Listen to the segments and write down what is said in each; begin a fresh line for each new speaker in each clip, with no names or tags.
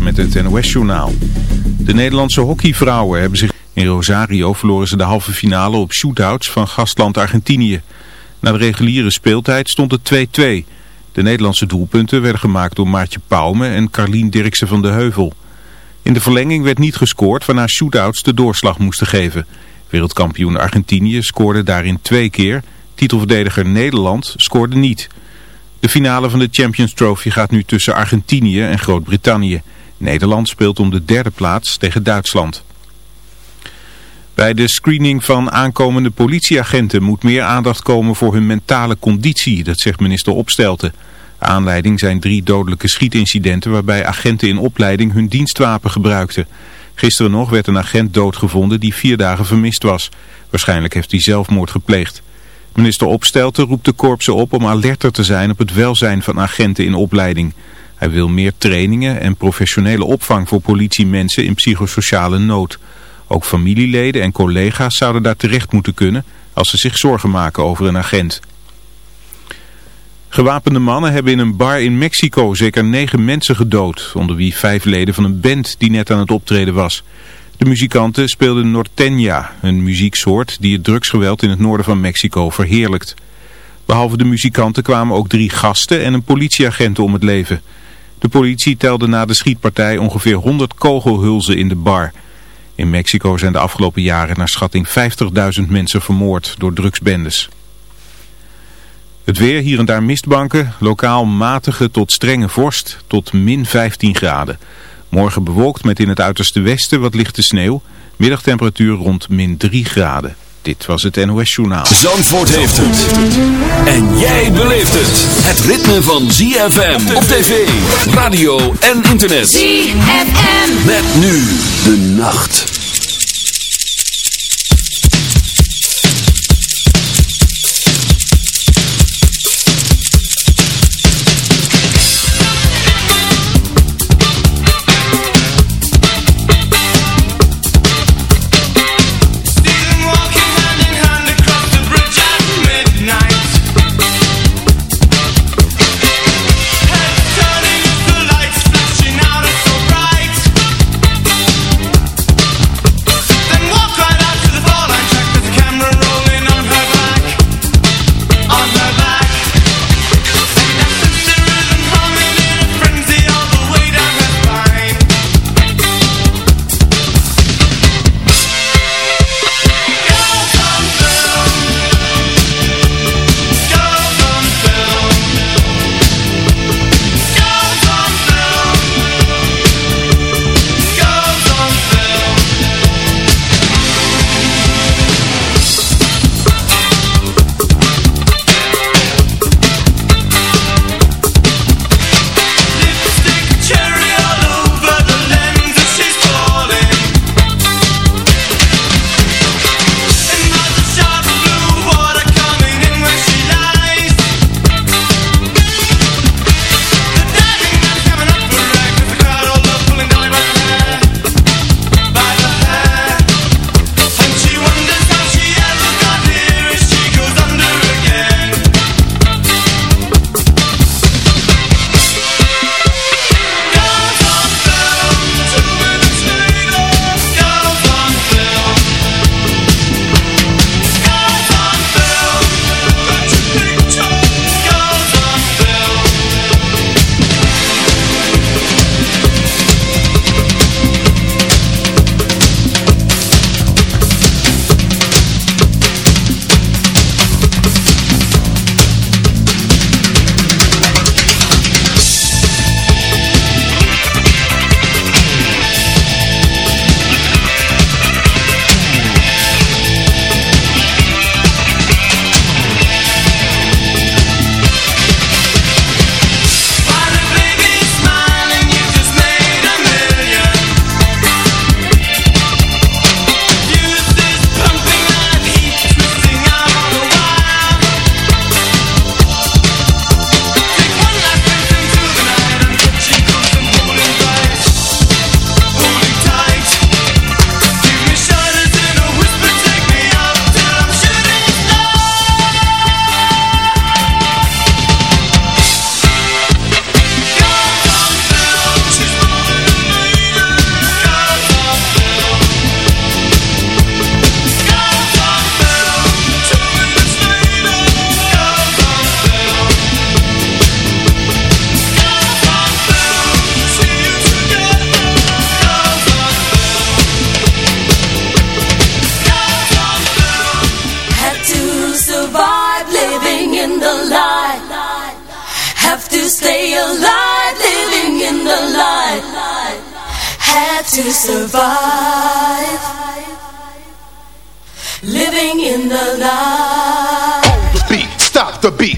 Met het NOS-journaal. De Nederlandse hockeyvrouwen hebben zich... In Rosario verloren ze de halve finale op shootouts van gastland Argentinië. Na de reguliere speeltijd stond het 2-2. De Nederlandse doelpunten werden gemaakt door Maartje Pauwme en Carlien Dirksen van de Heuvel. In de verlenging werd niet gescoord waarna shootouts de doorslag moesten geven. Wereldkampioen Argentinië scoorde daarin twee keer. Titelverdediger Nederland scoorde niet... De finale van de Champions Trophy gaat nu tussen Argentinië en Groot-Brittannië. Nederland speelt om de derde plaats tegen Duitsland. Bij de screening van aankomende politieagenten moet meer aandacht komen voor hun mentale conditie, dat zegt minister Opstelten. Aanleiding zijn drie dodelijke schietincidenten waarbij agenten in opleiding hun dienstwapen gebruikten. Gisteren nog werd een agent doodgevonden die vier dagen vermist was. Waarschijnlijk heeft hij zelfmoord gepleegd. Minister Opstelten roept de korpsen op om alerter te zijn op het welzijn van agenten in opleiding. Hij wil meer trainingen en professionele opvang voor politiemensen in psychosociale nood. Ook familieleden en collega's zouden daar terecht moeten kunnen als ze zich zorgen maken over een agent. Gewapende mannen hebben in een bar in Mexico zeker negen mensen gedood, onder wie vijf leden van een band die net aan het optreden was. De muzikanten speelden Norteña, een muzieksoort die het drugsgeweld in het noorden van Mexico verheerlijkt. Behalve de muzikanten kwamen ook drie gasten en een politieagent om het leven. De politie telde na de schietpartij ongeveer 100 kogelhulzen in de bar. In Mexico zijn de afgelopen jaren naar schatting 50.000 mensen vermoord door drugsbendes. Het weer, hier en daar mistbanken, lokaal matige tot strenge vorst tot min 15 graden. Morgen bewolkt met in het uiterste westen wat lichte sneeuw. Middagtemperatuur rond min 3 graden. Dit was het NOS Journaal.
Zandvoort heeft het. En jij beleeft het. Het ritme van ZFM op tv, radio en internet.
ZFM.
Met nu de nacht.
The
beat.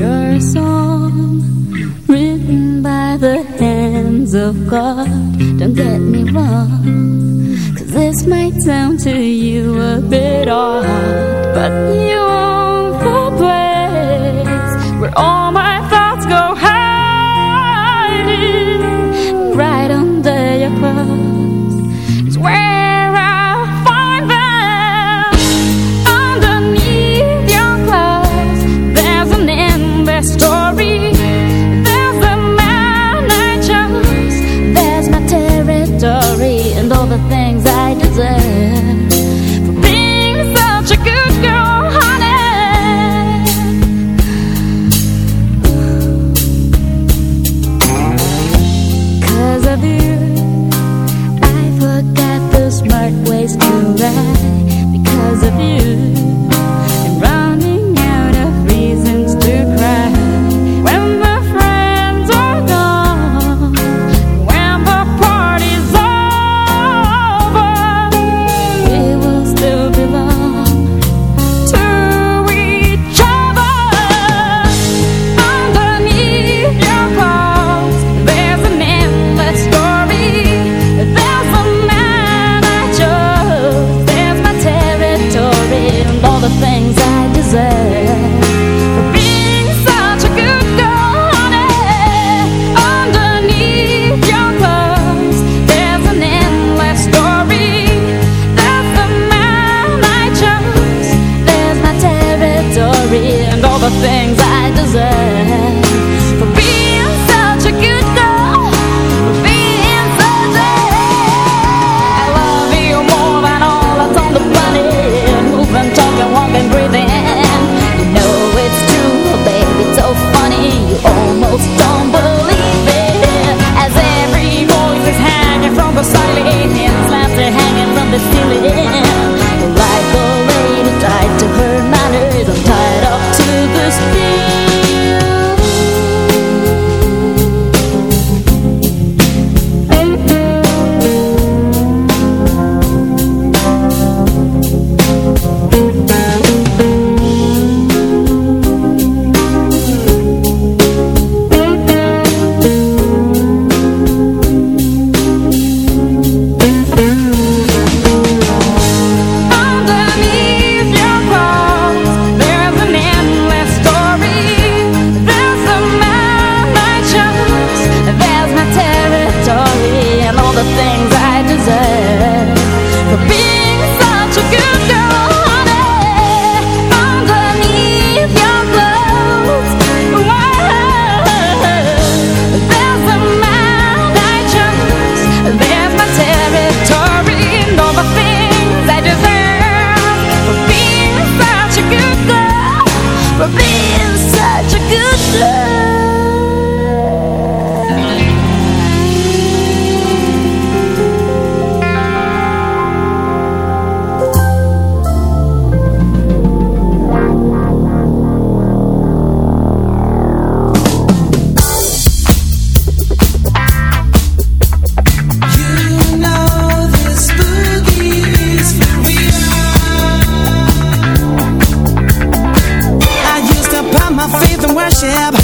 You're song written by the hands of God. Don't get me wrong, cause this might sound to you a bit odd, but you own the place where all
ship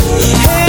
Hey,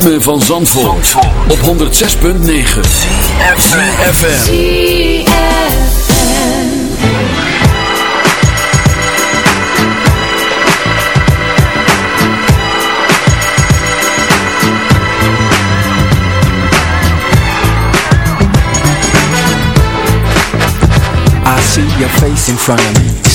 ritme van Zandvoort, op 106.9 FM.
I see your face in front of me,